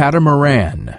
catamaran.